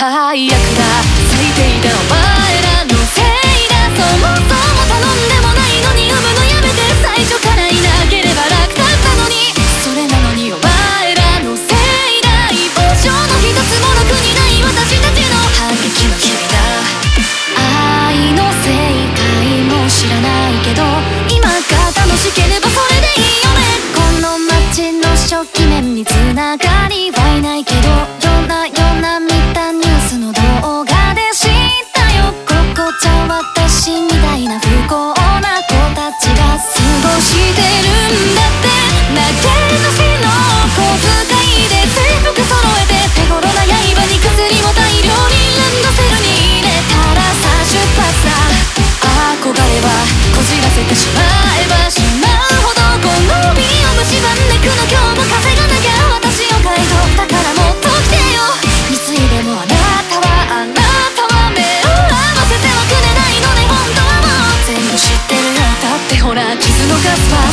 最悪だ最低だお前らのせいだそもそも頼んでもないのに産むのやめて最初からいなければ楽だったのに。それなのにお前らのせいだ一方症の一つもろくにない私たちの反撃の日々だ愛の正解も知らないけど今が楽しければそれでいいよね。この街の初期面につながりはいないけど。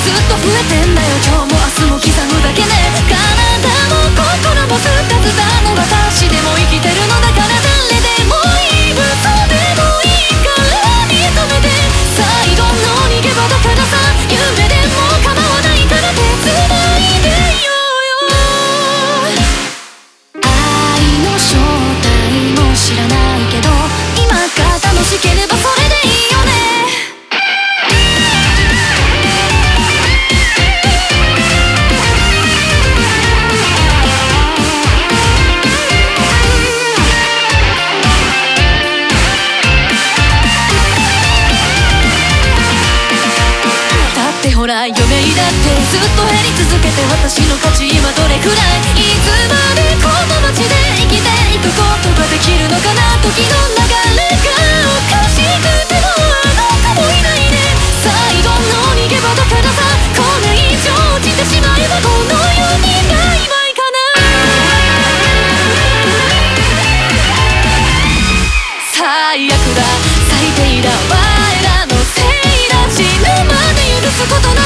ずっと増えてんのほら余命だってずっと減り続けて私の価値今どれくらいいつまでこの街で生きていくことができるのかな時の流れがおかしくてもあなたもいないね最後の逃げ場だからさこれ以上落ちてしまえばこの世にないまいかな最悪だ最低だお前らのせいだ死ぬまで許すことない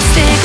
して